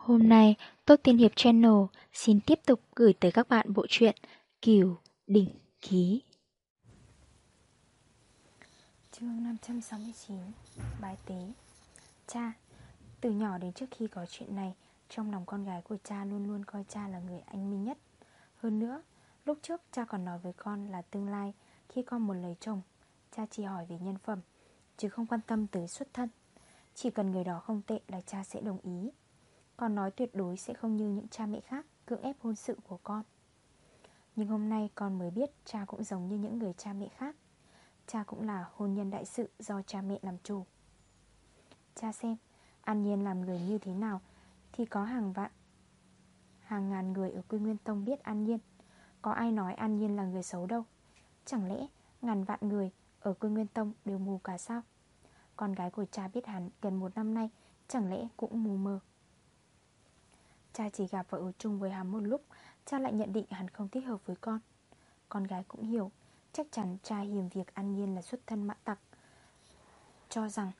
Hôm nay, Tốt Tiên Hiệp Channel xin tiếp tục gửi tới các bạn bộ truyện Kiều Đỉnh Ký. Chương 569 Bái tế. Cha Từ nhỏ đến trước khi có chuyện này Trong lòng con gái của cha luôn luôn coi cha là người anh minh nhất. Hơn nữa Lúc trước cha còn nói với con là tương lai Khi con muốn lấy chồng Cha chỉ hỏi về nhân phẩm Chứ không quan tâm tới xuất thân. Chỉ cần người đó không tệ là cha sẽ đồng ý. Con nói tuyệt đối sẽ không như những cha mẹ khác, Cưỡng ép hôn sự của con. Nhưng hôm nay con mới biết Cha cũng giống như những người cha mẹ khác. Cha cũng là hôn nhân đại sự do cha mẹ làm chủ. Cha xem, An Nhiên làm người như thế nào Thì có hàng vạn, Hàng ngàn người ở quy nguyên tông biết An Nhiên. Có ai nói An Nhiên là người xấu đâu? Chẳng lẽ ngàn vạn người Ở quy nguyên tông đều mù cả sao? Con gái của cha biết hắn gần một năm nay, Chẳng lẽ cũng mù mờ? Cha chỉ gặp và ở chung với hắn một lúc, Cha lại nhận định hắn không thích hợp với con. Con gái cũng hiểu, Chắc chắn cha hiểm việc An Nhiên là xuất thân mã tặc. Cho rằng,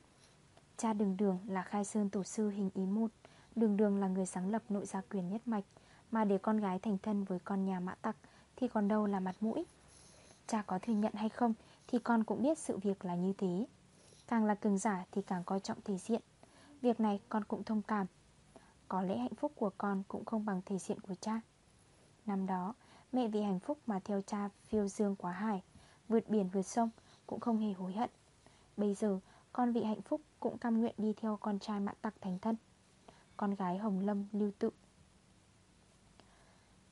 Cha đường đường là khai sơn tổ sư hình ý một Đường đường là người sáng lập nội gia quyền nhất mạch, Mà để con gái thành thân với con nhà mã tặc Thì còn đâu là mặt mũi. Cha có thừa nhận hay không Thì con cũng biết sự việc là như thế. Càng là cường giả thì càng coi trọng thể diện. Việc này con cũng thông cảm. Có lẽ hạnh phúc của con cũng không bằng thể diện của cha. Năm đó, Mẹ vì hạnh phúc mà theo cha phiêu dương quá hải, Vượt biển vượt sông Cũng không hề hối hận. Bây giờ, con vì hạnh phúc cũng cam nguyện đi theo con trai mạn tặc thành thân, Con gái Hồng Lâm lưu tự.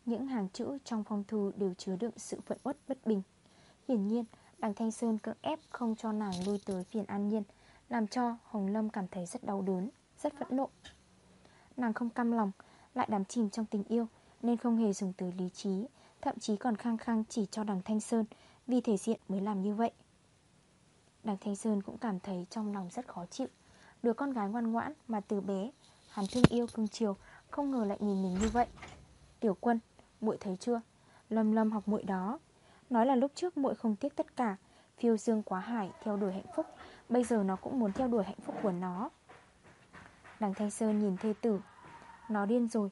Những hàng chữ trong phong thư đều chứa đựng sự phận uất bất bình. Hiển nhiên, Đằng Thanh Sơn cưỡng ép không cho nàng lui tới phiền an nhiên, Làm cho Hồng Lâm cảm thấy rất đau đớn, Rất phẫn nộ. Nàng không cam lòng Lại đắm chìm trong tình yêu Nên không hề dùng từ lý trí Thậm chí còn khăng khăng chỉ cho đằng Thanh Sơn Vì thể diện mới làm như vậy. Đằng Thanh Sơn cũng cảm thấy trong lòng rất khó chịu. Đứa con gái ngoan ngoãn mà từ bé Hắn thương yêu cưng chiều Không ngờ lại nhìn mình như vậy. Tiểu quân, muội thấy chưa? Lâm lâm học muội đó. Nói là lúc trước muội không tiếc tất cả Phiêu dương quá hải theo đuổi hạnh phúc Bây giờ nó cũng muốn theo đuổi hạnh phúc của nó. Đằng Thanh Sơn nhìn thê tử. Nó điên rồi.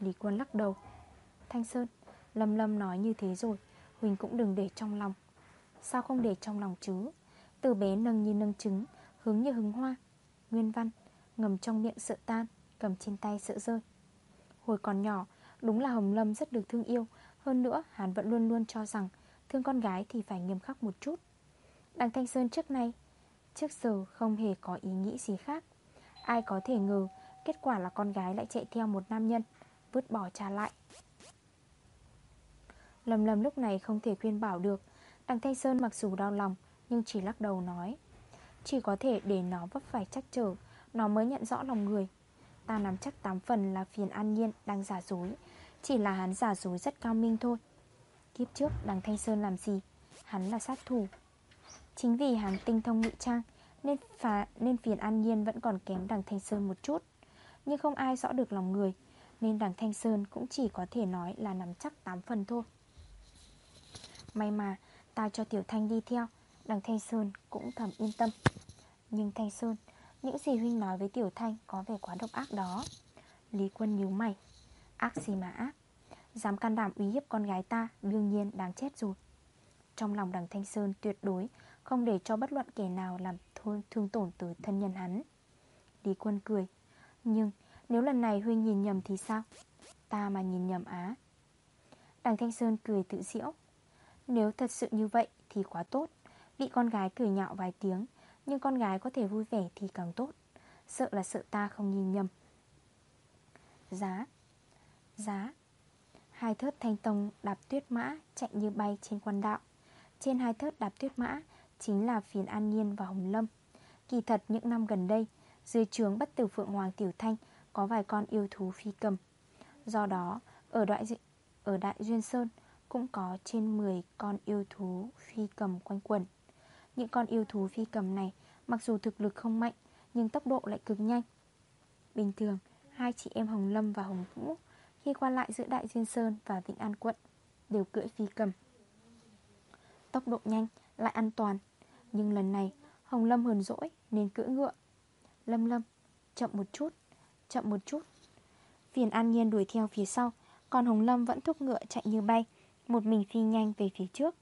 Lý quân lắc đầu. Thanh Sơn, Lâm Lâm nói như thế rồi. Huỳnh cũng đừng để trong lòng. Sao không để trong lòng chứ? Từ bé nâng như nâng trứng, Hướng như hứng hoa. Nguyên văn, Ngầm trong miệng sợ tan, Cầm trên tay sợ rơi. Hồi còn nhỏ, Đúng là Hồng Lâm rất được thương yêu. Hơn nữa, hắn vẫn luôn luôn cho rằng Thương con gái thì phải nghiêm khắc một chút. Đằng Thanh Sơn trước nay, Trước giờ không hề có ý nghĩ gì khác. Ai có thể ngờ, Kết quả là con gái lại chạy theo một nam nhân, Vứt bỏ trả lại. Lầm lầm lúc này không thể khuyên bảo được. Đằng Thanh Sơn mặc dù đau lòng, Nhưng chỉ lắc đầu nói, Chỉ có thể để nó vấp phải chắc trở, Nó mới nhận rõ lòng người. Ta nắm chắc 8 phần là phiền an nhiên đang giả dối, Chỉ là hắn giả dối rất cao minh thôi. Kiếp trước, đằng Thanh Sơn làm gì? Hắn là sát thủ. Chính vì hắn tinh thông ngụy trang nên, phá, nên phiền an nhiên vẫn còn kém đằng Thanh Sơn một chút. Nhưng không ai rõ được lòng người Nên đằng Thanh Sơn cũng chỉ có thể nói là nắm chắc 8 phần thôi. May mà ta cho Tiểu Thanh đi theo Đằng Thanh Sơn cũng thầm yên tâm. Nhưng Thanh Sơn Những gì Huynh nói với Tiểu Thanh Có vẻ quá độc ác đó. Lý Quân nhíu mày. Ác gì mà ác? Dám can đảm uy hiếp con gái ta Đương nhiên đáng chết rồi. Trong lòng đằng Thanh Sơn tuyệt đối Không để cho bất luận kẻ nào làm thôi thương tổn tới thân nhân hắn. Lý Quân cười, Nhưng nếu lần này Huynh nhìn nhầm thì sao? Ta mà nhìn nhầm á. Đằng Thanh Sơn cười tự diễu, nếu thật sự như vậy thì quá tốt, Bị con gái cười nhạo vài tiếng, Nhưng con gái có thể vui vẻ thì càng tốt, Sợ là sợ ta không nhìn nhầm. Giá Giá, Hai thớt thanh tông đạp tuyết mã Chạy như bay trên quan đạo. Trên hai thớt đạp tuyết mã Chính là phiền an nhiên và hồng lâm. Kỳ thật những năm gần đây Dưới trướng bất tử Phượng Hoàng Tiểu Thanh Có vài con yêu thú phi cầm. Do đó ở đại, ở đại Duyên Sơn cũng có trên 10 con yêu thú phi cầm quanh quẩn Những con yêu thú phi cầm này Mặc dù thực lực không mạnh Nhưng tốc độ lại cực nhanh. Bình thường Hai chị em Hồng Lâm và Hồng Vũ Khi qua lại giữa Đại Duyên Sơn và Vĩnh An Quận Đều cưỡi phi cầm. Tốc độ nhanh lại an toàn Nhưng lần này Hồng Lâm hờn dỗi nên cưỡi ngựa. Lâm Lâm Chậm một chút Chậm một chút. Phiền an nhiên đuổi theo phía sau Còn Hồng Lâm vẫn thúc ngựa chạy như bay Một mình phi nhanh về phía trước.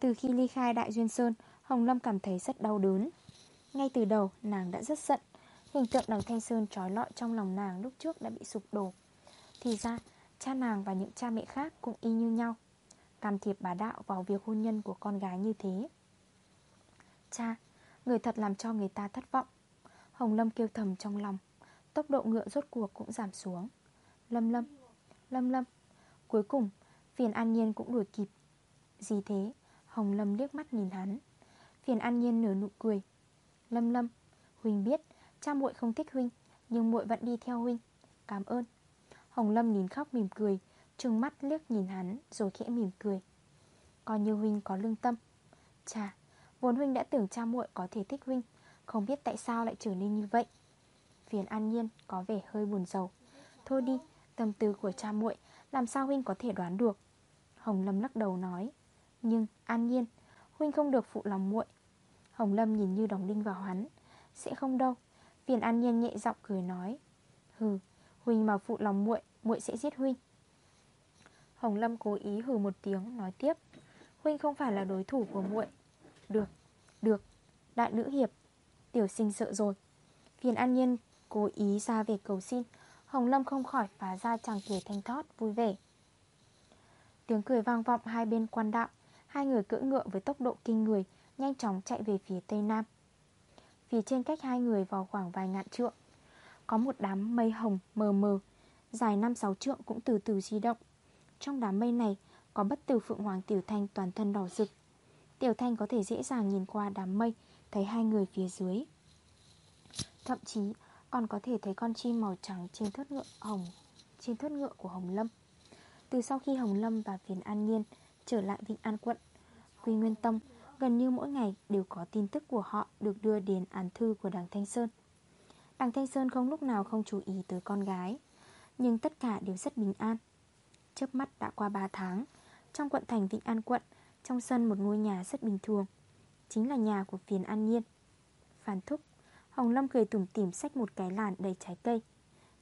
Từ khi ly khai Đại Duyên Sơn Hồng Lâm cảm thấy rất đau đớn. Ngay từ đầu nàng đã rất giận. Hình tượng đằng Thanh Sơn trói lọi trong lòng nàng lúc trước đã bị sụp đổ. Thì ra cha nàng và những cha mẹ khác cũng y như nhau. Can thiệp bà đạo vào việc hôn nhân của con gái như thế. Cha, người thật làm cho người ta thất vọng. Hồng Lâm kêu thầm trong lòng. Tốc độ ngựa rốt cuộc cũng giảm xuống. Lâm lâm, lâm lâm. Cuối cùng, phiền an nhiên cũng đuổi kịp. Gì thế, Hồng Lâm liếc mắt nhìn hắn. Phiền an nhiên nở nụ cười. Lâm lâm, huynh biết Cha muội không thích Huynh Nhưng muội vẫn đi theo Huynh. Cảm ơn. Hồng Lâm nhìn khóc mỉm cười Trừng mắt liếc nhìn hắn rồi khẽ mỉm cười. Coi như Huynh có lương tâm. Chà, vốn Huynh đã tưởng cha muội có thể thích Huynh. Không biết tại sao lại trở nên như vậy. Phiền an nhiên có vẻ hơi buồn rầu. Thôi đi, tâm tư của cha muội Làm sao Huynh có thể đoán được? Hồng Lâm lắc đầu nói. Nhưng an nhiên Huynh không được phụ lòng muội. Hồng Lâm nhìn như đóng đinh vào hắn. Sẽ không đâu. Phiền an nhiên nhẹ giọng cười nói. Hừ, Huynh mà phụ lòng muội muội sẽ giết Huynh. Hồng Lâm cố ý hừ một tiếng nói tiếp. Huynh không phải là đối thủ của muội. Được, được Đại nữ hiệp Tiểu sinh sợ rồi. Phiền an nhiên cố ý ra về cầu xin. Hồng Lâm không khỏi phá ra chàng cười thanh thót vui vẻ. Tiếng cười vang vọng hai bên quan đạo. Hai người cưỡi ngựa với tốc độ kinh người Nhanh chóng chạy về phía tây nam. Phía trên cách hai người vào khoảng vài ngạn trượng. Có một đám mây hồng mờ mờ. Dài 5-6 trượng cũng từ từ di động. Trong đám mây này Có bất tử Phượng Hoàng Tiểu Thanh toàn thân đỏ rực. Tiểu Thanh có thể dễ dàng nhìn qua đám mây, Thấy hai người phía dưới. Thậm chí, còn có thể thấy con chim màu trắng trên thớt ngựa hồng, Trên thớt ngựa của Hồng Lâm. Từ sau khi Hồng Lâm và Phiền An Nhiên Trở lại Vịnh An Quận, Quy Nguyên Tông, Gần như mỗi ngày đều có tin tức của họ Được đưa đến án thư của đằng Thanh Sơn. Đằng Thanh Sơn không lúc nào không chú ý tới con gái, Nhưng tất cả đều rất bình an. Chớp mắt đã qua 3 tháng, Trong quận thành Vịnh An Quận trong sân một ngôi nhà rất bình thường, Chính là nhà của phiền an nhiên. Phản thúc, Hồng Lâm cười tủm tỉm xách một cái làn đầy trái cây.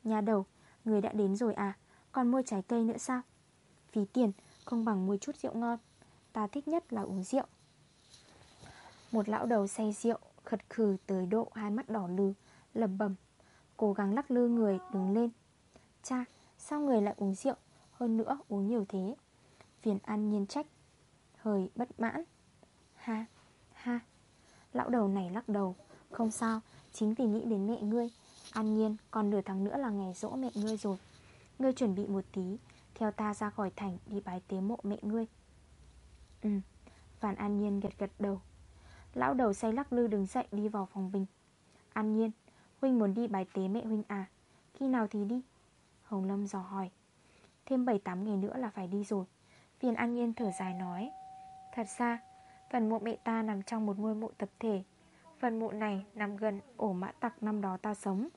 Nhà đầu, Người đã đến rồi à Còn mua trái cây nữa sao? Phí tiền, không bằng mua chút rượu ngon. Ta thích nhất là uống rượu. Một lão đầu say rượu, Khật khừ tới độ hai mắt đỏ lừ lầm bầm Cố gắng lắc lư người đứng lên. Cha, sao người lại uống rượu? Hơn nữa uống nhiều thế. Phiền an nhiên trách Hơi bất mãn. Ha ha. Lão đầu này lắc đầu. Không sao, Chính vì nghĩ đến mẹ ngươi. An nhiên, còn nửa tháng nữa là ngày rỗ mẹ ngươi rồi. Ngươi chuẩn bị một tí, Theo ta ra khỏi thành đi bái tế mộ mẹ ngươi. Ừ Phản An Nhiên gật gật đầu. Lão đầu say lắc lư đứng dậy đi vào phòng bình An Nhiên, Huynh muốn đi bài tế mẹ Huynh à? Khi nào thì đi? Hồng Lâm dò hỏi. Thêm 7-8 ngày nữa là phải đi rồi. Phiền An Nhiên thở dài nói. Thật ra, Phần mộ mẹ ta nằm trong một ngôi mộ tập thể. Phần mộ này nằm gần ổ mã tặc năm đó ta sống.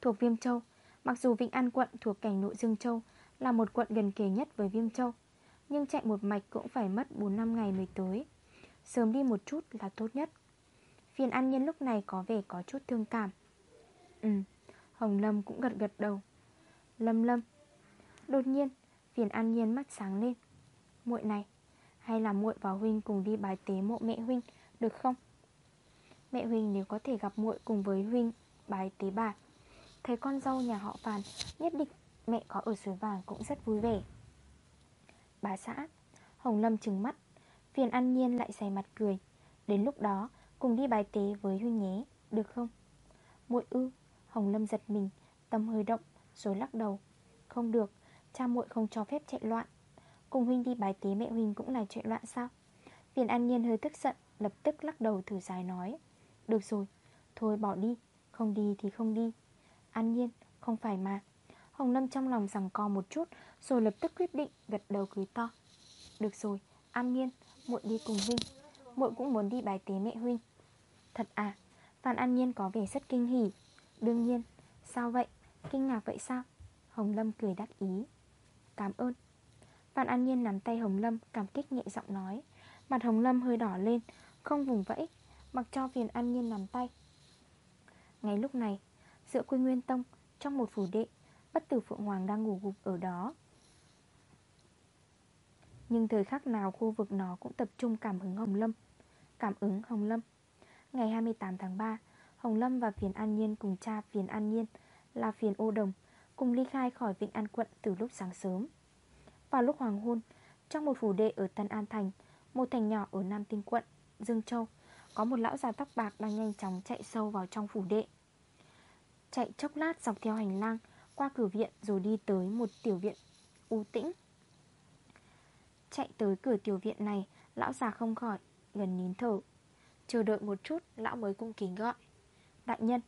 Thuộc Viêm Châu, Mặc dù Vĩnh An quận thuộc cảnh nội Dương Châu Là một quận gần kề nhất với Viêm Châu, Nhưng chạy một mạch cũng phải mất 4 năm ngày mới tới. Sớm đi một chút là tốt nhất. Phiền an nhân lúc này có vẻ có chút thương cảm. Ừ Hồng Lâm cũng gật gật đầu. Lâm Lâm. Đột nhiên, Phiền an nhiên mắt sáng lên. Muội này hay là muội và Huynh cùng đi bài tế mộ mẹ Huynh, Được không? Mẹ Huynh nếu có thể gặp muội cùng với Huynh Bài tế bà. Thấy con dâu nhà họ Phàn Nhất định mẹ có ở suối vàng cũng rất vui vẻ. Bà xã, Hồng Lâm trừng mắt, Phiền an nhiên lại xài mặt cười. Đến lúc đó, cùng đi bài tế với Huynh nhé, Được không? Muội ư, Hồng Lâm giật mình, Tâm hơi động, rồi lắc đầu. Không được, Cha muội không cho phép chạy loạn. Cùng Huynh đi bài tế mẹ Huynh cũng là chuyện loạn sao? Phiền an nhiên hơi tức giận, Lập tức lắc đầu thử dài nói. Được rồi, Thôi bỏ đi, Không đi thì không đi. An nhiên, Không phải mà. Hồng Lâm trong lòng rằng co một chút, Rồi lập tức quyết định gật đầu cười to. Được rồi, An nhiên, muội đi cùng Huynh. Muội cũng muốn đi bài tế mẹ Huynh Thật à? Phan An Nhiên có vẻ rất kinh hỉ. Đương nhiên, Sao vậy? Kinh ngạc vậy sao? Hồng Lâm cười đắc ý. Cảm ơn. Phan An Nhiên nắm tay Hồng Lâm, Cảm kích nhẹ giọng nói. Mặt Hồng Lâm hơi đỏ lên, Không vùng vẫy, Mặc cho phiền An Nhiên nắm tay. Ngay lúc này, Giữa Quy Nguyên Tông, Trong một phủ đệ, Bất tử Phượng Hoàng đang ngủ gục ở đó. Nhưng thời khắc nào khu vực nó cũng tập trung cảm hứng Hồng Lâm, Cảm ứng Hồng Lâm. Ngày 28 tháng 3 Hồng Lâm và Phiền An Nhiên cùng cha Phiền An Nhiên Là Phiền Ô Đồng Cùng ly khai khỏi Vịnh An Quận từ lúc sáng sớm. Vào lúc hoàng hôn, Trong một phủ đệ ở Tân An Thành, Một thành nhỏ ở Nam Tinh Quận, Dương Châu, Có một lão già tóc bạc đang nhanh chóng chạy sâu vào trong phủ đệ. Chạy chốc lát dọc theo hành lang, Qua cửa viện rồi đi tới một tiểu viện u tĩnh. Chạy tới cửa tiểu viện này, Lão già không khỏi Gần nín thở. Chờ đợi một chút, lão mới cung kính gọi. Đại nhân,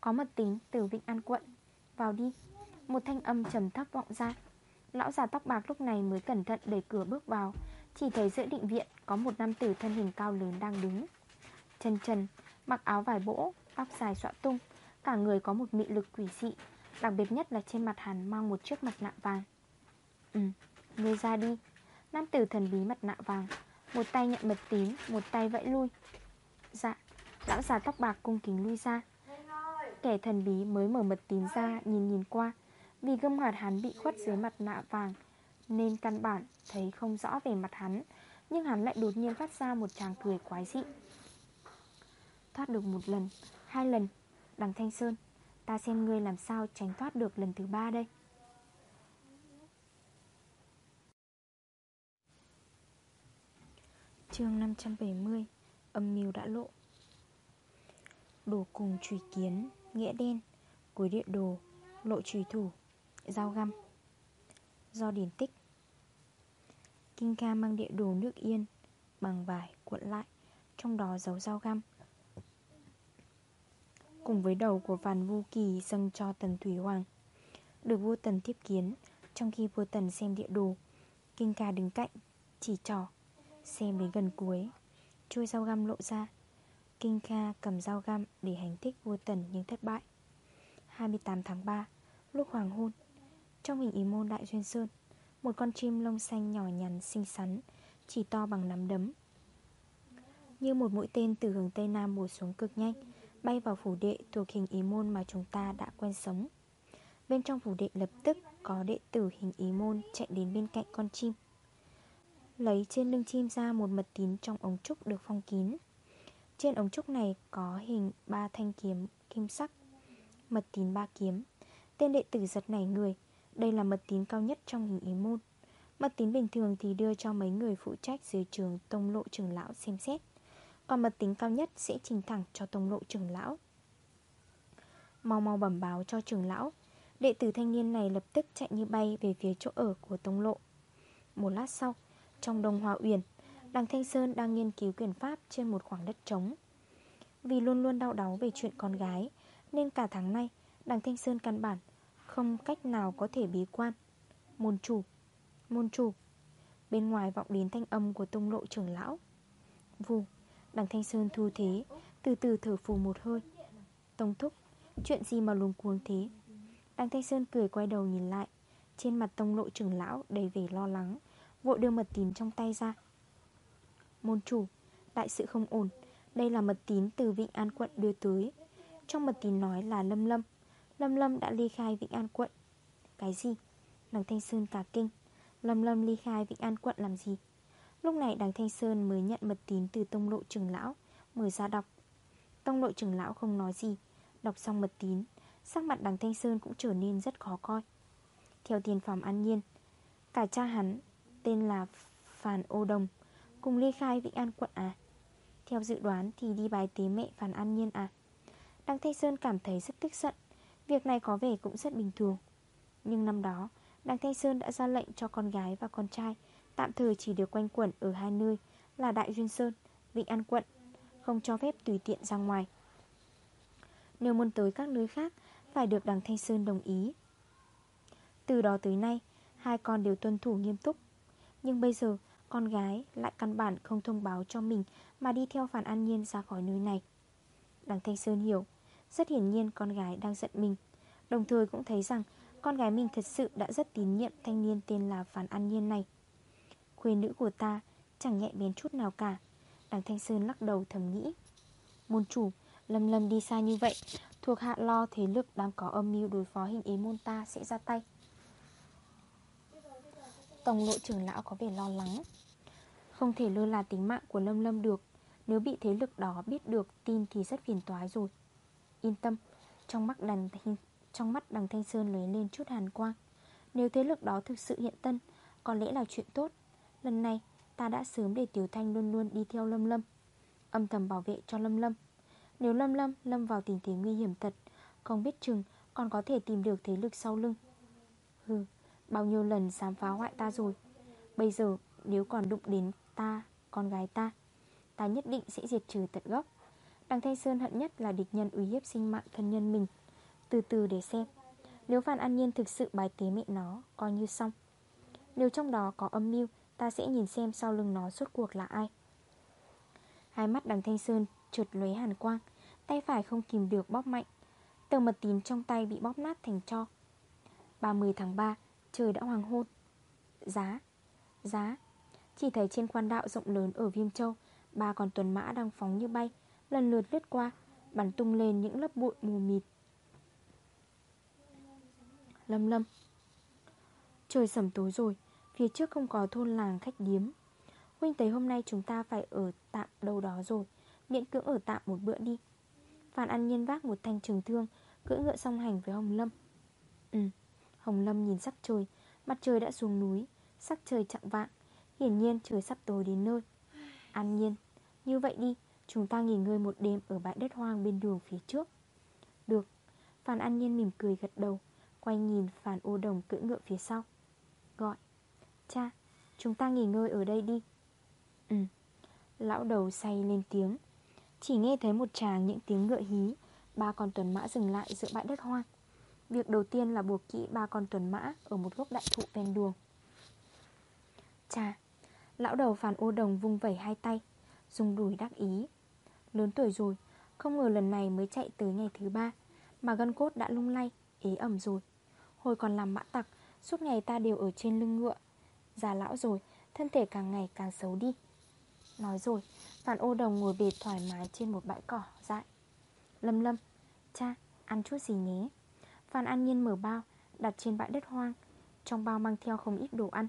Có mật tính từ Vịnh An Quận. Vào đi. Một thanh âm trầm thấp vọng ra. Lão già tóc bạc lúc này mới cẩn thận đẩy cửa bước vào. Chỉ thấy giữa định viện Có một nam tử thân hình cao lớn đang đứng. Chân trần Mặc áo vải bỗ Tóc dài xõa tung Cả người có một mị lực quỷ dị Đặc biệt nhất là trên mặt hắn mang một chiếc mặt nạ vàng. Ừ, ngươi ra đi. Nam tử thần bí mặt nạ vàng Một tay nhận mật tín Một tay vẫy lui. Dạ Lão già tóc bạc cung kính lui ra. Kẻ thần bí mới mở mật tín ra Nhìn nhìn qua vì gương mặt hắn bị khuất dưới mặt nạ vàng, Nên căn bản thấy không rõ về mặt hắn, Nhưng hắn lại đột nhiên phát ra một tràng cười quái dị. Thoát được một lần, Hai lần, Đằng Thanh Sơn, Ta xem ngươi làm sao tránh thoát được lần thứ ba đây. Chương 570 Âm mưu đã lộ. Đồ cùng trùy kiến, Nghĩa đen Cuối địa đồ, Lộ trùy thủ. Dao găm. Do điển tích. Kinh ca mang địa đồ nước yên Bằng vải, cuộn lại, Trong đó giấu dao găm. Cùng với đầu của Văn Vu Kỳ dâng cho Tần Thủy Hoàng, Được vua Tần tiếp kiến. Trong khi vua Tần xem địa đồ, Kinh ca đứng cạnh, Chỉ trò Xem đến gần cuối, Chui dao găm lộ ra. Kinh ca cầm dao găm để hành thích vua Tần nhưng thất bại. 28 tháng 3 Lúc hoàng hôn trong hình ý môn Đại Duyên Sơn. Một con chim lông xanh nhỏ nhắn, xinh xắn, Chỉ to bằng nắm đấm. Như một mũi tên từ hướng Tây Nam bổ xuống cực nhanh, Bay vào phủ đệ thuộc hình ý môn mà chúng ta đã quen sống. Bên trong phủ đệ lập tức có đệ tử hình ý môn chạy đến bên cạnh con chim. Lấy trên lưng chim ra một mật tín trong ống trúc được phong kín. Trên ống trúc này có hình ba thanh kiếm kim sắc, Mật tín ba kiếm. Tên đệ tử giật nảy người đây là mật tín cao nhất trong hình ý môn. Mật tín bình thường thì đưa cho mấy người phụ trách dưới trường tông lộ trưởng lão xem xét. Còn mật tín cao nhất sẽ trình thẳng cho tông lộ trưởng lão. Mau mau bẩm báo cho trưởng lão. Đệ tử thanh niên này lập tức chạy như bay về phía chỗ ở của tông lộ. Một lát sau, trong đồng Hoa Uyển, Đằng Thanh Sơn đang nghiên cứu quyền pháp trên một khoảng đất trống. Vì luôn luôn đau đáu về chuyện con gái, Nên cả tháng nay, Đằng Thanh Sơn căn bản không cách nào có thể bí quan. Môn chủ Môn chủ. Bên ngoài vọng đến thanh âm của tông lộ trưởng lão. Vù, Đằng Thanh Sơn thu thế, Từ từ thở phù một hơi. Tông thúc, Chuyện gì mà luống cuồng thế? Đằng Thanh Sơn cười quay đầu nhìn lại, Trên mặt tông lộ trưởng lão đầy vẻ lo lắng, Vội đưa mật tín trong tay ra. Môn chủ, Đại sự không ổn, Đây là mật tín từ Vịnh An quận đưa tới. Trong mật tín nói là Lâm Lâm Lâm Lâm đã ly khai Vịnh An quận. Cái gì? Đằng Thanh Sơn cả kinh. Lâm Lâm ly khai Vịnh An quận làm gì? Lúc này đằng Thanh Sơn mới nhận mật tín từ tông lộ trưởng lão, Mở ra đọc. Tông lộ trưởng lão không nói gì. Đọc xong mật tín, Sắc mặt đằng Thanh Sơn cũng trở nên rất khó coi. Theo tiền phòng an nhiên, Cả cha hắn Tên là Phàn Ô Đồng Cùng ly khai Vĩnh An quận à? Theo dự đoán thì đi bài tế mẹ Phàn An Nhiên à? Đăng Thanh Sơn cảm thấy rất tức giận. Việc này có vẻ cũng rất bình thường. Nhưng năm đó Đăng Thanh Sơn đã ra lệnh cho con gái và con trai Tạm thời chỉ được quanh quẩn ở hai nơi Là Đại Duyên Sơn, Vịnh An Quận Không cho phép tùy tiện ra ngoài. Nếu muốn tới các nơi khác Phải được Đằng Thanh Sơn đồng ý. Từ đó tới nay Hai con đều tuân thủ nghiêm túc. Nhưng bây giờ con gái lại căn bản không thông báo cho mình Mà đi theo Phản An Nhiên ra khỏi nơi này. Đằng Thanh Sơn hiểu rất hiển nhiên con gái đang giận mình. Đồng thời cũng thấy rằng Con gái mình thật sự đã rất tín nhiệm thanh niên tên là Phản An Nhiên này. Khuê nữ của ta chẳng nhẹ bén chút nào cả. Đằng Thanh Sơn lắc đầu thầm nghĩ. Môn chủ Lâm lâm đi xa như vậy, Thuộc hạ lo thế lực đang có âm mưu đối phó hình ý môn ta sẽ ra tay. Tổng lộ trưởng lão có vẻ lo lắng. Không thể lơ là tính mạng của Lâm Lâm được. Nếu bị thế lực đó biết được, tin thì rất phiền toái rồi. Yên tâm. Trong mắt đằng thanh, trong mắt đằng thanh Sơn lấy lên chút hàn quang. Nếu thế lực đó thực sự hiện tân Có lẽ là chuyện tốt. Lần này ta đã sớm để Tiểu Thanh luôn luôn đi theo Lâm Lâm Âm thầm bảo vệ cho Lâm Lâm. Nếu Lâm Lâm lâm vào tình thế nguy hiểm thật Không biết chừng còn có thể tìm được thế lực sau lưng. Hừ Bao nhiêu lần dám phá hoại ta rồi. Bây giờ nếu còn đụng đến ta Con gái ta Ta nhất định sẽ diệt trừ tận gốc. Đằng Thanh Sơn hận nhất là địch nhân uy hiếp sinh mạng thân nhân mình. Từ từ để xem Nếu Phan An Nhiên thực sự bài tế mẹ nó, Coi như xong. Nếu trong đó có âm mưu, Ta sẽ nhìn xem sau lưng nó suốt cuộc là ai. Hai mắt đằng Thanh Sơn trượt lóe hàn quang, Tay phải không kìm được bóp mạnh. Tờ mật tín trong tay bị bóp nát thành cho 30 tháng 3 Trời đã hoàng hôn. Giá Giá. Chỉ thấy trên quan đạo rộng lớn ở Viêm Châu, Ba con tuần mã đang phóng như bay. Lần lượt lướt qua, Bắn tung lên những lớp bụi mù mịt. Lâm lâm. Trời sầm tối rồi, Phía trước không có thôn làng khách điếm. Huynh thấy hôm nay chúng ta phải ở tạm đâu đó rồi, Miễn cưỡng ở tạm một bữa đi. Phan An Nhiên vác một thanh trường thương, Cưỡi ngựa song hành với Hồng Lâm. Ừ Hồng Lâm nhìn sắc trời, Mặt trời đã xuống núi, Sắc trời chặng vạng, Hiển nhiên trời sắp tối đến nơi. An Nhiên, Như vậy đi Chúng ta nghỉ ngơi một đêm ở bãi đất hoang bên đường phía trước. Được. Phan An Nhiên mỉm cười gật đầu, Quay nhìn Phan ô đồng cưỡi ngựa phía sau. Gọi, Cha, Chúng ta nghỉ ngơi ở đây đi. Ừ. Lão đầu say lên tiếng. Chỉ nghe thấy một tràng những tiếng ngựa hí, Ba con tuần mã dừng lại giữa bãi đất hoang. Việc đầu tiên là buộc kỹ ba con tuần mã Ở một gốc đại thụ ven đường. Cha. Lão đầu phản ô đồng vung vẩy hai tay, Dùng đùi đắc ý. Lớn tuổi rồi, Không ngờ lần này mới chạy tới ngày thứ ba, Mà gân cốt đã lung lay, Ế ẩm rồi. Hồi còn làm mã tặc, Suốt ngày ta đều ở trên lưng ngựa. Già lão rồi, Thân thể càng ngày càng xấu đi. Nói rồi Phản ô đồng ngồi bệt thoải mái trên một bãi cỏ, dại. Lâm lâm, Cha, ăn chút gì nhé? Phan An Nhiên mở bao, Đặt trên bãi đất hoang. Trong bao mang theo không ít đồ ăn.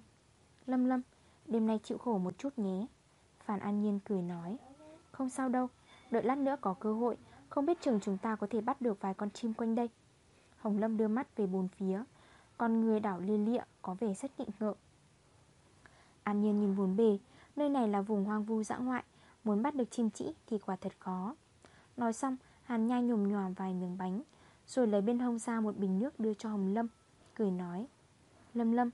Lâm lâm, Đêm nay chịu khổ một chút nhé. Phan An Nhiên cười nói, Không sao đâu Đợi lát nữa có cơ hội Không biết chừng chúng ta có thể bắt được vài con chim quanh đây. Hồng Lâm đưa mắt về bốn phía. Con người đảo lia lịa Có vẻ rất nghịnh ngợ An Nhiên nhìn bốn bề Nơi này là vùng hoang vu dã ngoại. Muốn bắt được chim chỉ thì quả thật khó. Nói xong Hàn nhai nhồm nhòm vài miếng bánh Rồi lấy bên hông ra một bình nước đưa cho Hồng Lâm Cười nói. Lâm Lâm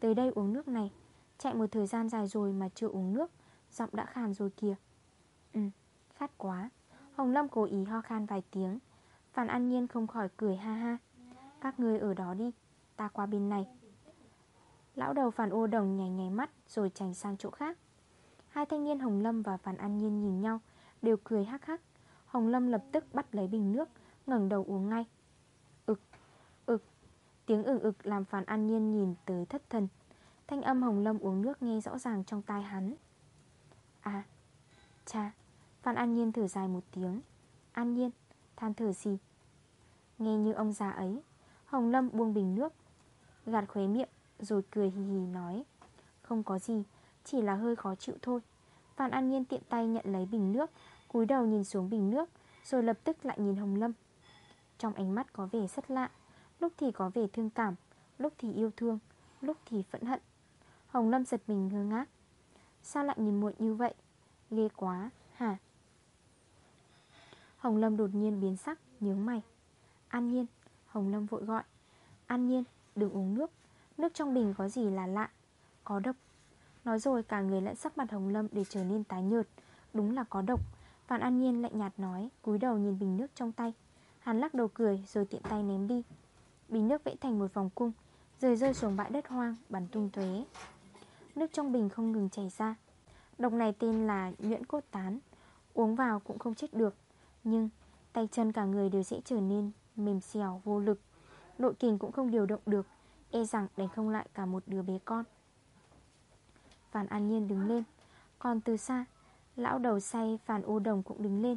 Tới đây uống nước này. Chạy một thời gian dài rồi mà chưa uống nước Giọng đã khàn rồi kìa. Ừ, khát quá. Hồng Lâm cố ý ho khan vài tiếng. Phan An Nhiên không khỏi cười ha ha. Các người ở đó đi Ta qua bên này. Lão đầu Phan ô đồng nhảy nhảy mắt Rồi tránh sang chỗ khác. Hai thanh niên Hồng Lâm và Phan An Nhiên nhìn nhau Đều cười hắc hắc. Hồng Lâm lập tức bắt lấy bình nước ngẩng đầu uống ngay. Ực, ực. Tiếng ực ực làm Phan An Nhiên nhìn tới thất thần. Thanh âm Hồng Lâm uống nước nghe rõ ràng trong tai hắn. À Cha. Phan An Nhiên thở dài một tiếng. An Nhiên, Than thở gì? Nghe như ông già ấy, Hồng Lâm buông bình nước, Gạt khuế miệng, rồi cười hì hì nói, Không có gì, Chỉ là hơi khó chịu thôi. Phan An Nhiên tiện tay nhận lấy bình nước, cúi đầu nhìn xuống bình nước, Rồi lập tức lại nhìn Hồng Lâm. Trong ánh mắt có vẻ rất lạ, Lúc thì có vẻ thương cảm, Lúc thì yêu thương, Lúc thì phẫn hận. Hồng Lâm giật mình ngơ ngác. Sao lại nhìn muội như vậy? Ghê quá, hả? Hồng Lâm đột nhiên biến sắc Nhướng mày. An Nhiên, Hồng Lâm vội gọi. An Nhiên, đừng uống nước. Nước trong bình có gì là lạ? Có độc. Nói rồi cả người lẫn sắc mặt Hồng Lâm để trở nên tái nhợt. Đúng là có độc. Phan An Nhiên lạnh nhạt nói, cúi đầu nhìn bình nước trong tay. Hắn lắc đầu cười, rồi tiện tay ném đi. Bình nước vẽ thành một vòng cung Rời rơi xuống bãi đất hoang, Bắn tung tuế Nước trong bình không ngừng chảy ra. Độc này tên là nhuyễn cốt tán. Uống vào cũng không chết được. Nhưng tay chân cả người đều sẽ trở nên mềm xèo vô lực. Nội kình cũng không điều động được E rằng đánh không lại cả một đứa bé con. Phản An Nhiên đứng lên. Còn từ xa, Lão đầu say Phản Ô Đồng cũng đứng lên.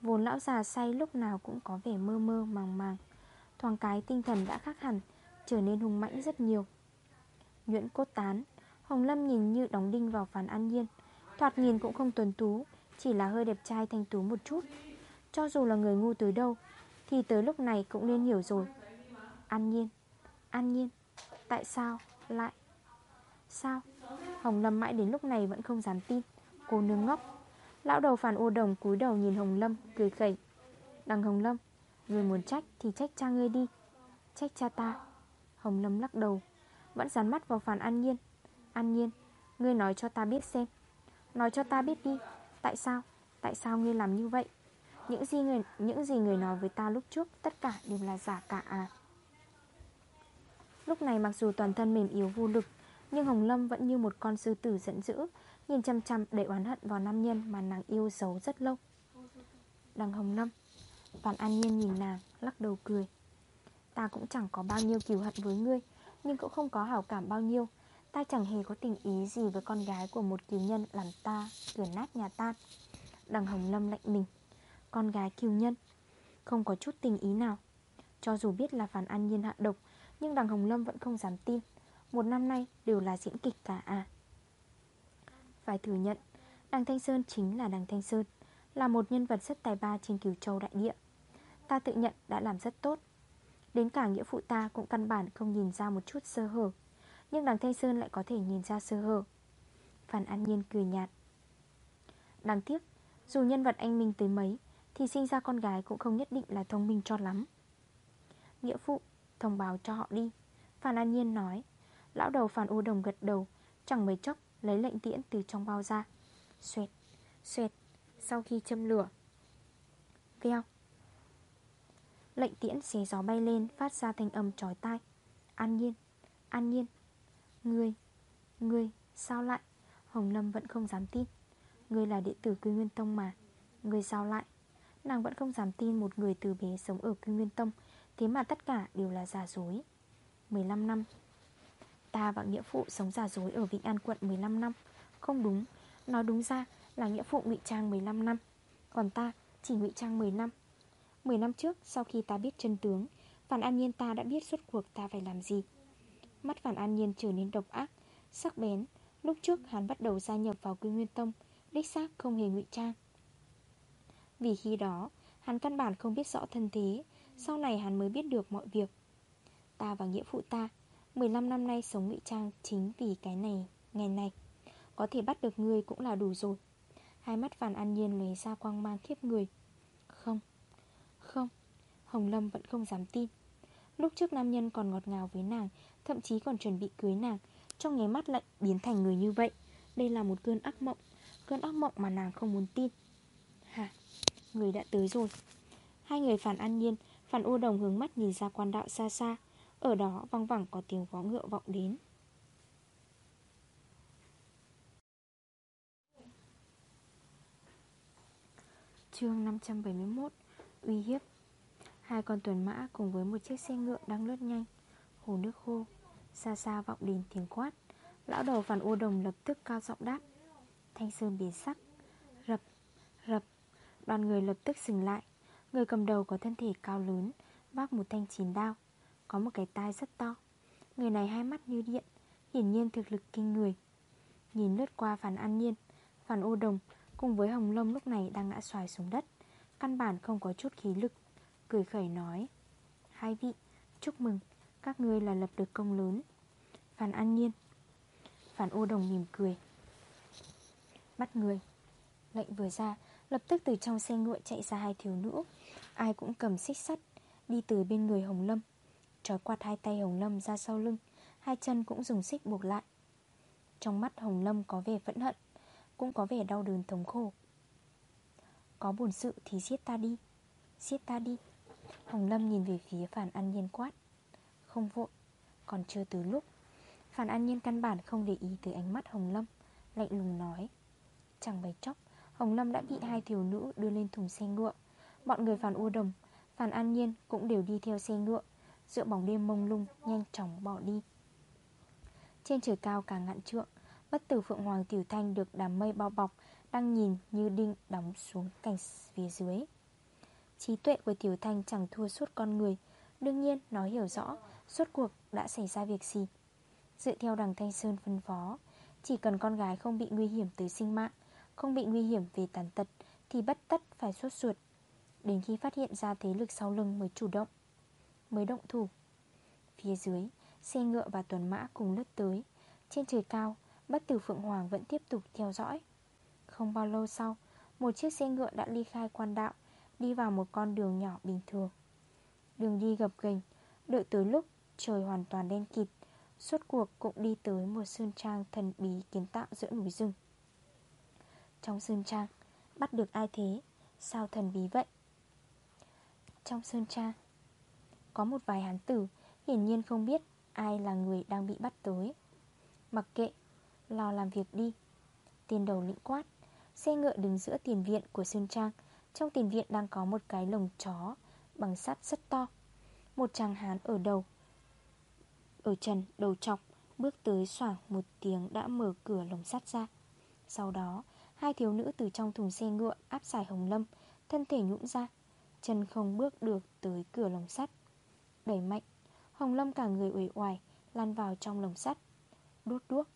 Vốn lão già say lúc nào cũng có vẻ mơ mơ màng màng. Thoáng cái tinh thần đã khác hẳn, Trở nên hung mãnh rất nhiều. Nhuyễn cốt tán, Hồng Lâm nhìn như đóng đinh vào phản an nhiên. Thoạt nhìn cũng không tuần tú chỉ là hơi đẹp trai thanh tú một chút. Cho dù là người ngu tới đâu, Thì tới lúc này cũng nên hiểu rồi. An nhiên An nhiên, Tại sao lại, Sao? Hồng Lâm mãi đến lúc này vẫn không dám tin. Cô nương ngốc. Lão đầu phản ô đồng cúi đầu nhìn Hồng Lâm, cười khẩy. Đằng Hồng Lâm, Người muốn trách thì trách cha ngươi đi. Trách cha ta. Hồng Lâm lắc đầu, Vẫn dán mắt vào phản an nhiên. An nhiên, Ngươi nói cho ta biết xem. Nói cho ta biết đi. Tại sao? Tại sao ngươi làm như vậy? Những gì người, những gì người nói với ta lúc trước Tất cả đều là giả cả à? Lúc này mặc dù toàn thân mềm yếu vô lực Nhưng Hồng Lâm vẫn như một con sư tử giận dữ Nhìn chăm chăm để oán hận vào nam nhân Mà nàng yêu giấu rất lâu. Đằng Hồng Lâm Toàn an nhiên nhìn nàng lắc đầu cười. Ta cũng chẳng có bao nhiêu kiều hận với ngươi Nhưng cũng không có hảo cảm bao nhiêu. Ta chẳng hề có tình ý gì với con gái của một kiều nhân làm ta cửa nát nhà tan Đằng Hồng Lâm lạnh mình. Con gái kiều nhân, Không có chút tình ý nào. Cho dù biết là phản an nhiên hạ độc, Nhưng đằng Hồng Lâm vẫn không dám tin. Một năm nay đều là diễn kịch cả à. Phải thừa nhận, Đằng Thanh Sơn chính là đằng Thanh Sơn, Là một nhân vật rất tài ba trên cửu châu đại địa. Ta tự nhận đã làm rất tốt. Đến cả nghĩa phụ ta cũng căn bản không nhìn ra một chút sơ hở. Nhưng đằng Thanh Sơn lại có thể nhìn ra sơ hở. Phản An Nhiên cười nhạt. Đáng tiếc Dù nhân vật anh minh tới mấy Thì sinh ra con gái cũng không nhất định là thông minh cho lắm. Nghĩa phụ Thông báo cho họ đi. Phản An Nhiên nói Lão đầu Phản U Đồng gật đầu Chẳng mấy chốc lấy lệnh tiễn từ trong bao ra. Xoẹt, xoẹt Sau khi châm lửa. Veo. Lệnh tiễn xé gió bay lên Phát ra thanh âm trói tai. An nhiên, an nhiên. Ngươi, ngươi, sao lại? Hồng Lâm vẫn không dám tin. Ngươi là đệ tử Quy Nguyên Tông mà. Ngươi sao lại? Nàng vẫn không dám tin một người từ bé sống ở Quy Nguyên Tông. Thế mà tất cả đều là giả dối. 15 năm. Ta và nghĩa phụ sống giả dối ở Vĩnh An quận 15 năm. Không đúng. Nói đúng ra là nghĩa phụ ngụy trang 15 năm. Còn ta chỉ ngụy trang 10 năm. 10 năm trước sau khi ta biết chân tướng Phản An Nhiên ta đã biết suốt cuộc ta phải làm gì. Mắt Phản An Nhiên trở nên độc ác, Sắc bén. Lúc trước hắn bắt đầu gia nhập vào Quy Nguyên Tông, Đích xác không hề ngụy trang. Vì khi đó, Hắn căn bản không biết rõ thân thế, Sau này hắn mới biết được mọi việc. Ta và nghĩa phụ ta 15 năm nay sống ngụy trang chính vì cái này, Ngày này Có thể bắt được người cũng là đủ rồi. Hai mắt Phản An Nhiên lấy ra quang mang khiếp người. Không Không, Hồng Lâm vẫn không dám tin. Lúc trước nam nhân còn ngọt ngào với nàng, Thậm chí còn chuẩn bị cưới nàng, Trong nháy mắt lại biến thành người như vậy. Đây là một cơn ác mộng, Cơn ác mộng mà nàng không muốn tin. Hả? Người đã tới rồi. Hai người phản an nhiên, Phản ô đồng hướng mắt nhìn ra quan đạo xa xa. Ở đó văng vẳng có tiếng vó ngựa vọng đến. Chương 571 Uy hiếp. Hai con tuần mã cùng với một chiếc xe ngựa đang lướt nhanh. Hồ nước khô Xa xa vọng đến tiếng quát. Lão đầu phản ô đồng lập tức cao giọng đáp. Thanh Sơn biến sắc. Rập, rập. Đoàn người lập tức dừng lại. Người cầm đầu có thân thể cao lớn Vác một thanh chín đao Có một cái tai rất to. Người này hai mắt như điện Hiển nhiên thực lực kinh người. Nhìn lướt qua phản an nhiên Phản ô đồng cùng với hồng lông lúc này đang ngã xoài xuống đất Căn bản không có chút khí lực. Cười khẩy nói Hai vị, chúc mừng Các ngươi là lập được công lớn. Phản an nhiên Phản ô đồng mỉm cười. Bắt người. Lệnh vừa ra Lập tức từ trong xe ngựa chạy ra hai thiếu nữ. Ai cũng cầm xích sắt Đi từ bên người Hồng Lâm. Trói quạt hai tay Hồng Lâm ra sau lưng Hai chân cũng dùng xích buộc lại. Trong mắt Hồng Lâm có vẻ phẫn hận Cũng có vẻ đau đớn thống khổ. Có buồn sự thì giết ta đi Giết ta đi. Hồng Lâm nhìn về phía Phản An Nhiên quát. Không vội, Còn chưa từ lúc. Phản An Nhiên căn bản không để ý tới ánh mắt Hồng Lâm, Lạnh lùng nói. Chẳng mấy chốc, Hồng Lâm đã bị hai thiếu nữ đưa lên thùng xe ngựa. Bọn người Phản U Đồng Phản An Nhiên cũng đều đi theo xe ngựa Dựa bóng đêm mông lung, Nhanh chóng bỏ đi. Trên trời cao cả ngạn trượng, Bất tử Phượng Hoàng Tiểu Thanh được đám mây bao bọc, Đang nhìn như đinh đóng xuống cành phía dưới. Trí tuệ của Tiểu Thanh chẳng thua suốt con người. Đương nhiên, nó hiểu rõ Suốt cuộc đã xảy ra việc gì. Dựa theo đằng Thanh Sơn phân phó, Chỉ cần con gái không bị nguy hiểm tới sinh mạng, Không bị nguy hiểm về tàn tật, Thì bất tất phải suốt ruột. Đến khi phát hiện ra thế lực sau lưng mới chủ động, Mới động thủ. Phía dưới, Xe ngựa và tuần mã cùng lướt tới. Trên trời cao, Bất tử Phượng Hoàng vẫn tiếp tục theo dõi. Không bao lâu sau, Một chiếc xe ngựa đã ly khai quan đạo Đi vào một con đường nhỏ bình thường. Đường đi gập ghềnh, Đợi tới lúc trời hoàn toàn đen kịt, Suốt cuộc cũng đi tới một sơn trang thần bí kiến tạo giữa núi rừng. Trong sơn trang, Bắt được ai thế? Sao thần bí vậy? Trong sơn trang, Có một vài hán tử, Hiển nhiên không biết ai là người đang bị bắt tới. Mặc kệ, Lo làm việc đi. Tiền đầu lĩnh quát, Xe ngựa đứng giữa tiền viện của Sơn Trang trong tiền viện đang có một cái lồng chó Bằng sắt rất to. Một chàng hán ở đầu Ở trần đầu chọc Bước tới soảng một tiếng đã mở cửa lồng sắt ra. Sau đó Hai thiếu nữ từ trong thùng xe ngựa áp giải Hồng Lâm Thân thể nhũn ra Chân không bước được tới cửa lồng sắt. Đẩy mạnh Hồng Lâm cả người uể oải Lan vào trong lồng sắt. Đốt đuốc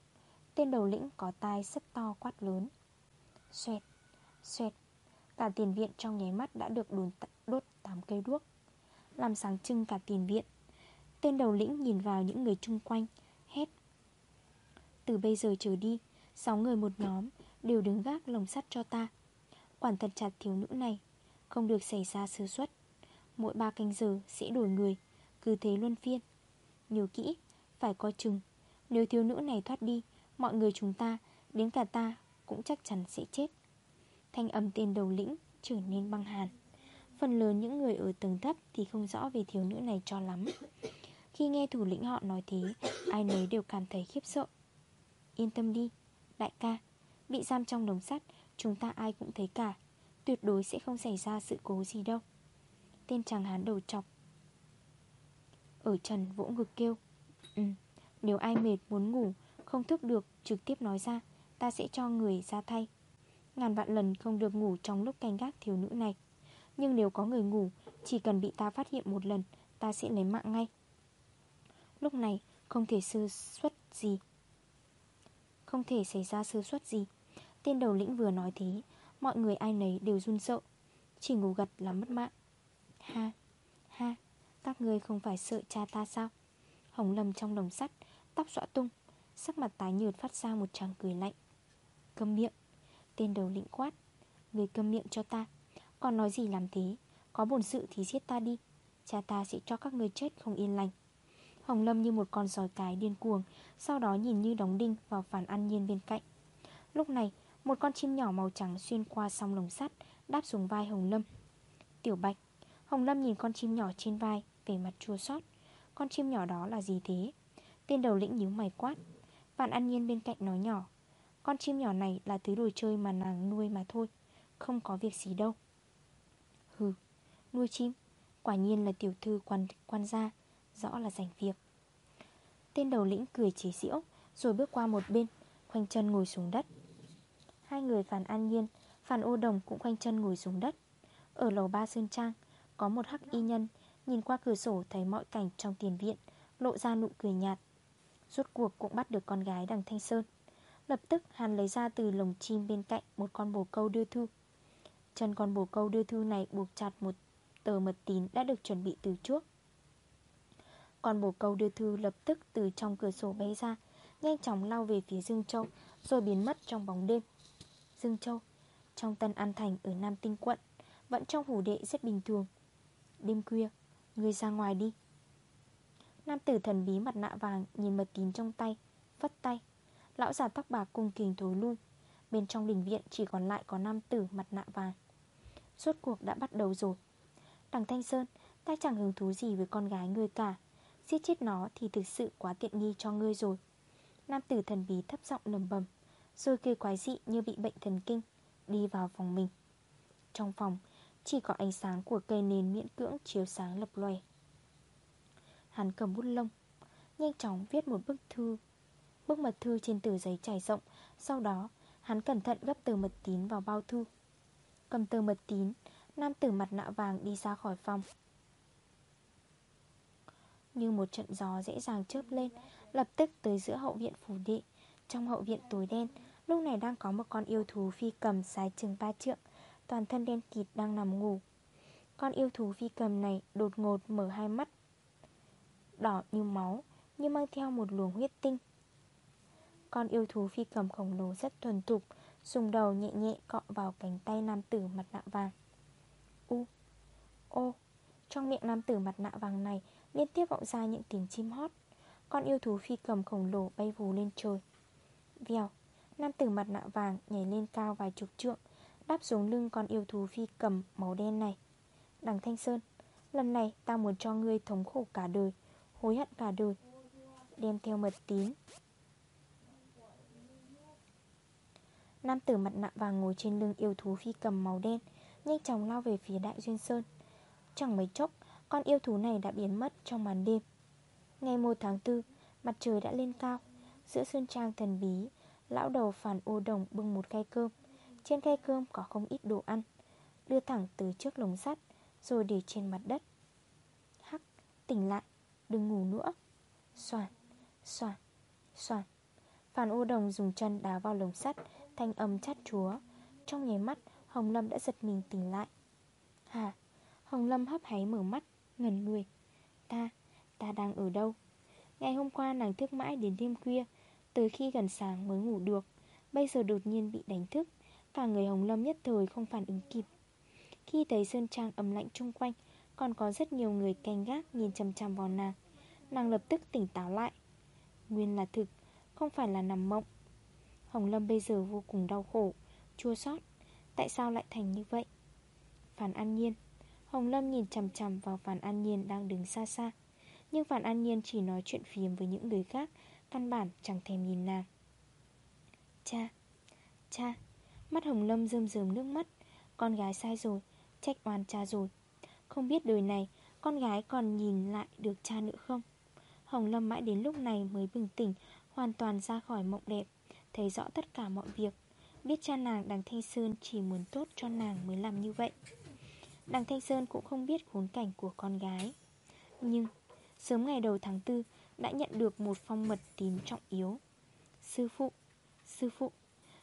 Tên đầu lĩnh có tai rất to quát lớn. Xoẹt, xoẹt Cả tiền viện trong nháy mắt đã được đồn đốt 8 cây đuốc. Làm sáng trưng cả tiền viện. Tên đầu lĩnh nhìn vào những người chung quanh Hét. Từ bây giờ trở đi 6 người một nhóm Đều đứng gác lồng sắt cho ta. Quản thật chặt thiếu nữ này Không được xảy ra sơ suất. Mỗi 3 canh giờ sẽ đổi người Cứ thế luân phiên. Nhớ kỹ, phải coi chừng. Nếu thiếu nữ này thoát đi Mọi người chúng ta, đến cả ta Cũng chắc chắn sẽ chết. Thanh âm tên đầu lĩnh trở nên băng hàn. Phần lớn những người ở tầng thấp Thì không rõ về thiếu nữ này cho lắm. Khi nghe thủ lĩnh họ nói thế, Ai nấy đều cảm thấy khiếp sợ. Yên tâm đi, Đại ca, Bị giam trong đống sắt, Chúng ta ai cũng thấy cả. Tuyệt đối sẽ không xảy ra sự cố gì đâu. Tên chàng hán đầu chọc. Ở trần vỗ ngực kêu. Ừ Nếu ai mệt muốn ngủ, Không thức được, trực tiếp nói ra, Ta sẽ cho người ra thay. Ngàn vạn lần không được ngủ trong lúc canh gác thiếu nữ này. Nhưng nếu có người ngủ Chỉ cần bị ta phát hiện một lần Ta sẽ lấy mạng ngay. Lúc này không thể sơ suất gì. Không thể xảy ra sơ suất gì. Tên đầu lĩnh vừa nói thế Mọi người ai nấy đều run sợ. Chỉ ngủ gật là mất mạng. Ha, ha Các ngươi không phải sợ cha ta sao? Hồng lầm trong lồng sắt Tóc xõa tung Sắc mặt tái nhợt phát ra một tràng cười lạnh. Cầm miệng. Tên đầu lĩnh quát. Người câm miệng cho ta. Còn nói gì làm thế? Có bổn sự thì giết ta đi. Cha ta sẽ cho các người chết không yên lành. Hồng Lâm như một con giòi cái điên cuồng, Sau đó nhìn như đóng đinh vào phản an nhiên bên cạnh. Lúc này, Một con chim nhỏ màu trắng xuyên qua song lồng sắt, Đáp xuống vai Hồng Lâm. Tiểu Bạch, Hồng Lâm nhìn con chim nhỏ trên vai Về mặt chua sót Con chim nhỏ đó là gì thế? Tên đầu lĩnh nhíu mày quát. Vạn An Nhiên bên cạnh nói nhỏ. Con chim nhỏ này là thứ đồ chơi mà nàng nuôi mà thôi Không có việc gì đâu. Hừ, nuôi chim Quả nhiên là tiểu thư quan, quan gia Rõ là giành việc. Tên đầu lĩnh cười chế giễu Rồi bước qua một bên Khoanh chân ngồi xuống đất. Hai người Phản An Nhiên Phản Ô Đồng cũng khoanh chân ngồi xuống đất. Ở lầu ba Sơn Trang Có một hắc y nhân Nhìn qua cửa sổ thấy mọi cảnh trong tiền viện Lộ ra nụ cười nhạt. Rốt cuộc cũng bắt được con gái đằng Thanh Sơn. Lập tức, hắn lấy ra từ lồng chim bên cạnh Một con bồ câu đưa thư. Chân con bồ câu đưa thư này buộc chặt một tờ mật tín đã được chuẩn bị từ trước. Con bồ câu đưa thư lập tức từ trong cửa sổ bay ra, Nhanh chóng lao về phía Dương Châu, Rồi biến mất trong bóng đêm. Dương Châu, Trong Tân An Thành ở Nam Tinh Quận, Vẫn trong hủ đệ rất bình thường. Đêm khuya Người ra ngoài đi. Nam tử thần bí mặt nạ vàng Nhìn mật tín trong tay Vất tay. Lão già tóc bạc cung kình thối lui. Bên trong đình viện chỉ còn lại có nam tử mặt nạ vàng. Suốt cuộc đã bắt đầu rồi. Đằng Thanh Sơn, Ta chẳng hứng thú gì với con gái ngươi cả. Giết chết nó thì thực sự quá tiện nghi cho ngươi rồi. Nam tử thần bí thấp giọng lầm bầm, Rồi cười quái dị như bị bệnh thần kinh, Đi vào phòng mình. Trong phòng, Chỉ có ánh sáng của cây nền miễn cưỡng chiếu sáng lập loè Hắn cầm bút lông, Nhanh chóng viết một bức thư Bức mật thư trên tờ giấy trải rộng. Sau đó, hắn cẩn thận gấp tờ mật tín vào bao thư. Cầm tờ mật tín, Nam tử mặt nạ vàng đi ra khỏi phòng. Như một trận gió dễ dàng chớp lên, Lập tức tới giữa hậu viện phủ đệ. Trong hậu viện tối đen, Lúc này đang có một con yêu thú phi cầm dài chừng ba trượng. Toàn thân đen kịt đang nằm ngủ. Con yêu thú phi cầm này đột ngột mở hai mắt, Đỏ như máu, Như mang theo một luồng huyết tinh. Con yêu thú phi cầm khổng lồ rất thuần thục, Dùng đầu nhẹ nhẹ cọ vào cánh tay nam tử mặt nạ vàng. U Ô Trong miệng nam tử mặt nạ vàng này Liên tiếp vọng ra những tiếng chim hót. Con yêu thú phi cầm khổng lồ bay vù lên trời. Vèo, Nam tử mặt nạ vàng nhảy lên cao vài chục trượng, Đáp xuống lưng con yêu thú phi cầm màu đen này. Đằng Thanh Sơn, Lần này ta muốn cho ngươi thống khổ cả đời, Hối hận cả đời, Đem theo mật tín. Nam tử mặt nạ vàng ngồi trên lưng yêu thú phi cầm màu đen Nhanh chóng lao về phía đại duyên sơn. Chẳng mấy chốc Con yêu thú này đã biến mất trong màn đêm. Ngày 1 tháng 4 Mặt trời đã lên cao. Giữa sơn trang thần bí Lão đầu phản ô đồng bưng một khay cơm. Trên khay cơm có không ít đồ ăn Đưa thẳng từ trước lồng sắt Rồi để trên mặt đất. Hắc, tỉnh lại Đừng ngủ nữa. Xoàn, xoàn, xoàn Phản ô đồng dùng chân đá vào lồng sắt Thanh âm chát chúa. Trong nháy mắt Hồng Lâm đã giật mình tỉnh lại. Hả? Hồng Lâm hấp háy mở mắt Ngần người. Ta, ta đang ở đâu? Ngày hôm qua nàng thức mãi đến đêm khuya Tới khi gần sáng mới ngủ được. Bây giờ đột nhiên bị đánh thức Cả người Hồng Lâm nhất thời không phản ứng kịp. Khi thấy Sơn Trang ấm lạnh chung quanh Còn có rất nhiều người canh gác Nhìn chầm chầm vào nàng. Nàng lập tức tỉnh táo lại. Nguyên là thực, không phải là nằm mộng. Hồng Lâm bây giờ vô cùng đau khổ, Chua xót. Tại sao lại thành như vậy? Phản An Nhiên. Hồng Lâm nhìn chầm chầm vào Phản An Nhiên đang đứng xa xa. Nhưng Phản An Nhiên chỉ nói chuyện phiếm với những người khác, Căn bản chẳng thèm nhìn nàng. Cha Cha. Mắt Hồng Lâm rơm rơm nước mắt. Con gái sai rồi, Trách oan cha rồi. Không biết đời này, Con gái còn nhìn lại được cha nữa không? Hồng Lâm mãi đến lúc này mới bừng tỉnh, Hoàn toàn ra khỏi mộng đẹp. Thấy rõ tất cả mọi việc. Biết cha nàng đằng Thanh Sơn chỉ muốn tốt cho nàng mới làm như vậy. Đằng Thanh Sơn cũng không biết khốn cảnh của con gái. Nhưng, Sớm ngày đầu tháng 4 Đã nhận được một phong mật tín trọng yếu. Sư phụ Sư phụ.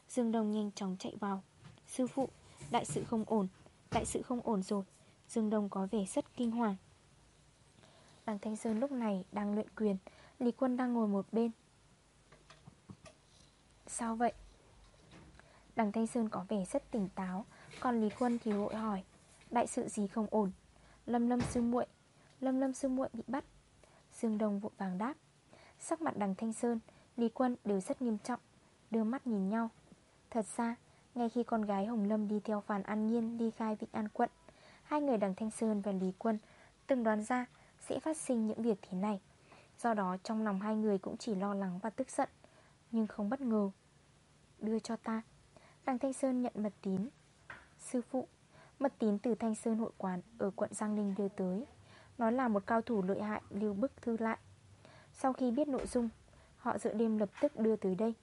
Dương Đông nhanh chóng chạy vào. Sư phụ, Đại sự không ổn, Đại sự không ổn rồi. Dương Đông có vẻ rất kinh hoàng. Đằng Thanh Sơn lúc này đang luyện quyền, Lý Quân đang ngồi một bên. Sao vậy? Đằng Thanh Sơn có vẻ rất tỉnh táo. Còn Lý Quân thì vội hỏi, Đại sự gì không ổn? Lâm lâm sư muội, Lâm lâm sư muội bị bắt. Dương Đông vội vàng đáp, Sắc mặt đằng Thanh Sơn, Lý Quân đều rất nghiêm trọng, Đưa mắt nhìn nhau. Thật ra, ngay khi con gái Hồng Lâm đi theo Phàn An Nhiên đi khai Vịnh An Quận, Hai người đằng Thanh Sơn và Lý Quân Từng đoán ra sẽ phát sinh những việc thế này. Do đó, trong lòng hai người cũng chỉ lo lắng và tức giận. Nhưng không bất ngờ. Đưa cho ta. Đằng Thanh Sơn nhận mật tín. Sư phụ, Mật tín từ Thanh Sơn hội quán Ở quận Giang Ninh đưa tới. Nó là một cao thủ lợi hại, lưu bức thư lại. Sau khi biết nội dung, Họ giữa đêm lập tức đưa tới đây.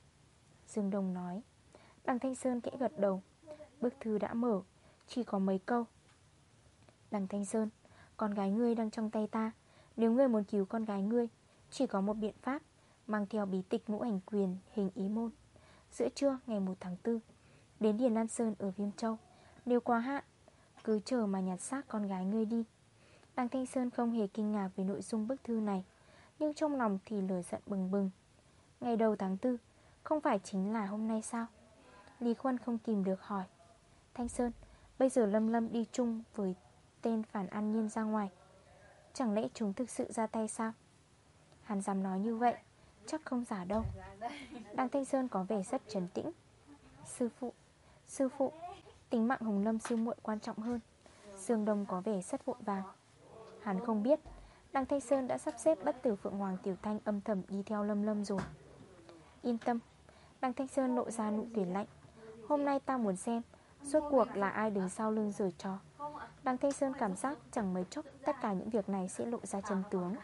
Dương Đông nói. Đằng Thanh Sơn kẽ gật đầu. Bức thư đã mở, Chỉ có mấy câu. Đằng Thanh Sơn, Con gái ngươi đang trong tay ta. Nếu ngươi muốn cứu con gái ngươi, Chỉ có một biện pháp. Mang theo bí tịch ngũ hành quyền, hình ý môn. Giữa trưa, ngày 1 tháng 4 Đến Điền Lan Sơn ở Viêm Châu, Nếu quá hạn, Cứ chờ mà nhặt xác con gái ngươi đi. Đăng Thanh Sơn không hề kinh ngạc về nội dung bức thư này, Nhưng trong lòng thì lửa giận bừng bừng. Ngày đầu tháng 4 Không phải chính là hôm nay sao? Lý Khuân không kìm được hỏi. Thanh Sơn, Bây giờ Lâm Lâm đi chung với tên phản an nhiên ra ngoài. Chẳng lẽ chúng thực sự ra tay sao? Hắn dám nói như vậy. Chắc không giả đâu. Đăng Thanh Sơn có vẻ rất trấn tĩnh. Sư phụ Sư phụ, Tính mạng Hồng Lâm sư muội quan trọng hơn. Dương Đông có vẻ rất vội vàng. Hắn không biết, Đăng Thanh Sơn đã sắp xếp bất tử Phượng Hoàng Tiểu Thanh âm thầm đi theo Lâm Lâm rồi. Yên tâm, Đăng Thanh Sơn lộ ra nụ cười lạnh. Hôm nay ta muốn xem Suốt cuộc là ai đứng sau lưng rửa trò. Đăng Thanh Sơn cảm giác chẳng mấy chốc Tất cả những việc này sẽ lộ ra chân tướng.